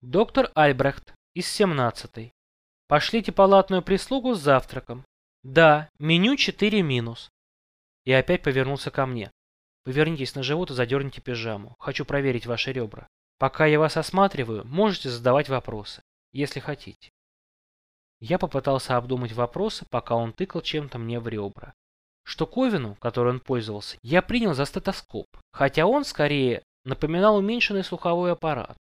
Доктор Альбрехт из 17-й. Пошлите палатную прислугу с завтраком. Да, меню 4 минус. И опять повернулся ко мне. Повернитесь на живот и задерните пижаму. Хочу проверить ваши ребра. Пока я вас осматриваю, можете задавать вопросы, если хотите. Я попытался обдумать вопросы, пока он тыкал чем-то мне в ребра. Штуковину, которой он пользовался, я принял за стетоскоп, хотя он, скорее, напоминал уменьшенный слуховой аппарат.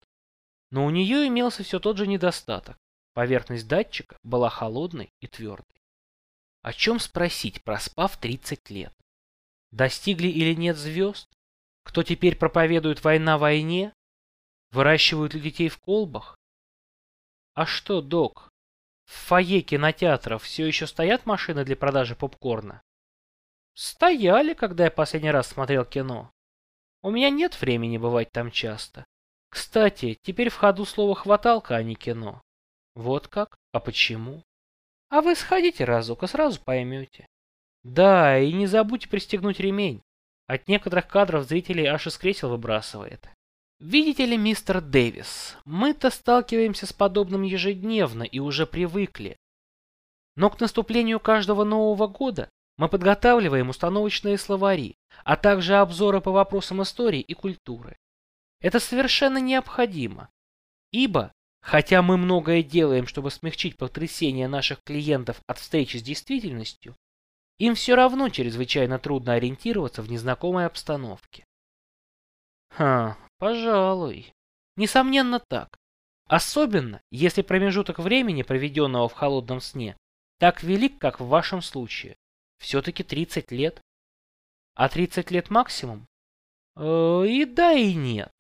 Но у нее имелся все тот же недостаток. Поверхность датчика была холодной и твердой. О чем спросить, проспав 30 лет? Достигли или нет звезд? Кто теперь проповедует война войне? Выращивают ли детей в колбах? А что, док, в фойе кинотеатров все еще стоят машины для продажи попкорна? Стояли, когда я последний раз смотрел кино. У меня нет времени бывать там часто. Кстати, теперь в ходу слово «хваталка», а не кино. Вот как? А почему? А вы сходите разок и сразу поймете. Да, и не забудьте пристегнуть ремень. От некоторых кадров зрителей аж из кресел выбрасывает. Видите ли, мистер Дэвис, мы-то сталкиваемся с подобным ежедневно и уже привыкли. Но к наступлению каждого Нового года мы подготавливаем установочные словари, а также обзоры по вопросам истории и культуры. Это совершенно необходимо, ибо, хотя мы многое делаем, чтобы смягчить потрясение наших клиентов от встречи с действительностью, им все равно чрезвычайно трудно ориентироваться в незнакомой обстановке. Ха, Пожалуй. Несомненно так. Особенно, если промежуток времени, проведенного в холодном сне, так велик, как в вашем случае. Все-таки 30 лет. А 30 лет максимум? Э, и да, и нет.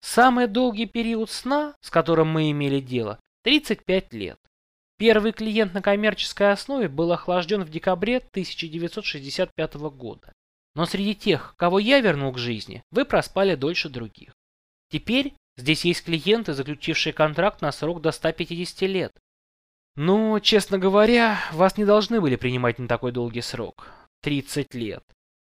Самый долгий период сна, с которым мы имели дело, 35 лет. Первый клиент на коммерческой основе был охлажден в декабре 1965 года. Но среди тех, кого я вернул к жизни, вы проспали дольше других. Теперь здесь есть клиенты, заключившие контракт на срок до 150 лет. Но, честно говоря, вас не должны были принимать на такой долгий срок. 30 лет.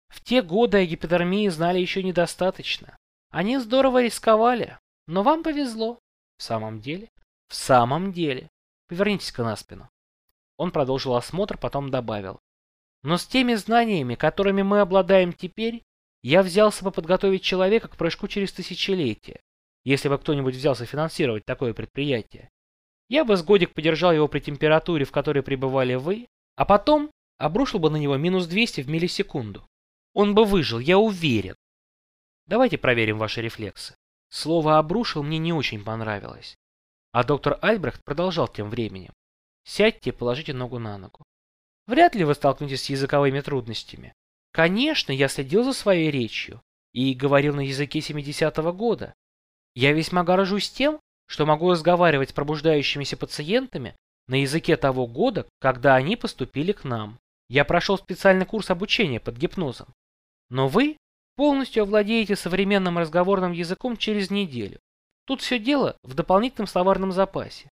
В те годы о гиподермии знали еще недостаточно. Они здорово рисковали, но вам повезло. В самом деле? В самом деле. Повернитесь-ка на спину. Он продолжил осмотр, потом добавил. Но с теми знаниями, которыми мы обладаем теперь, я взялся бы подготовить человека к прыжку через тысячелетие, если бы кто-нибудь взялся финансировать такое предприятие. Я бы с годик подержал его при температуре, в которой пребывали вы, а потом обрушил бы на него минус 200 в миллисекунду. Он бы выжил, я уверен. Давайте проверим ваши рефлексы. Слово «обрушил» мне не очень понравилось. А доктор Альбрехт продолжал тем временем. Сядьте и положите ногу на ногу. Вряд ли вы столкнетесь с языковыми трудностями. Конечно, я следил за своей речью и говорил на языке 70-го года. Я весьма горжусь тем, что могу разговаривать с пробуждающимися пациентами на языке того года, когда они поступили к нам. Я прошел специальный курс обучения под гипнозом. Но вы полностью овладеете современным разговорным языком через неделю. Тут все дело в дополнительном словарном запасе.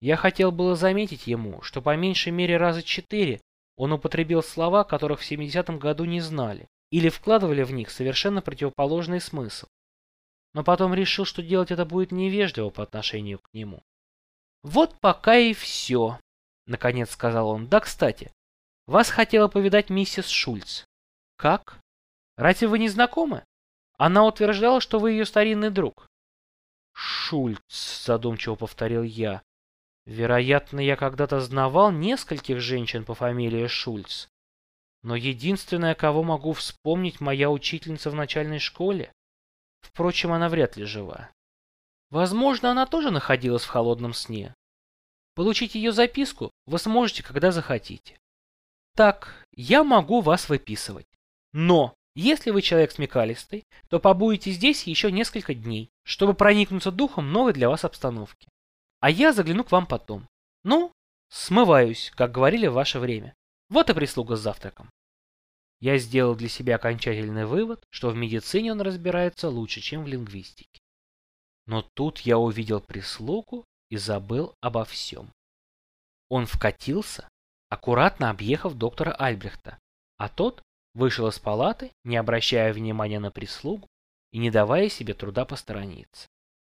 Я хотел было заметить ему, что по меньшей мере раза четыре он употребил слова, которых в 70-м году не знали, или вкладывали в них совершенно противоположный смысл. Но потом решил, что делать это будет невежливо по отношению к нему. «Вот пока и все», — наконец сказал он. «Да, кстати, вас хотела повидать миссис Шульц». «Как? Разве вы не знакомы?» Она утверждала, что вы ее старинный друг. «Шульц», — задумчиво повторил я. Вероятно, я когда-то знавал нескольких женщин по фамилии Шульц. Но единственная, кого могу вспомнить, моя учительница в начальной школе. Впрочем, она вряд ли жива. Возможно, она тоже находилась в холодном сне. Получить ее записку вы сможете, когда захотите. Так, я могу вас выписывать. Но, если вы человек смекалистый, то побудете здесь еще несколько дней, чтобы проникнуться духом новой для вас обстановки. А я загляну к вам потом. Ну, смываюсь, как говорили в ваше время. Вот и прислуга с завтраком. Я сделал для себя окончательный вывод, что в медицине он разбирается лучше, чем в лингвистике. Но тут я увидел прислугу и забыл обо всем. Он вкатился, аккуратно объехав доктора Альбрехта, а тот вышел из палаты, не обращая внимания на прислугу и не давая себе труда посторониться.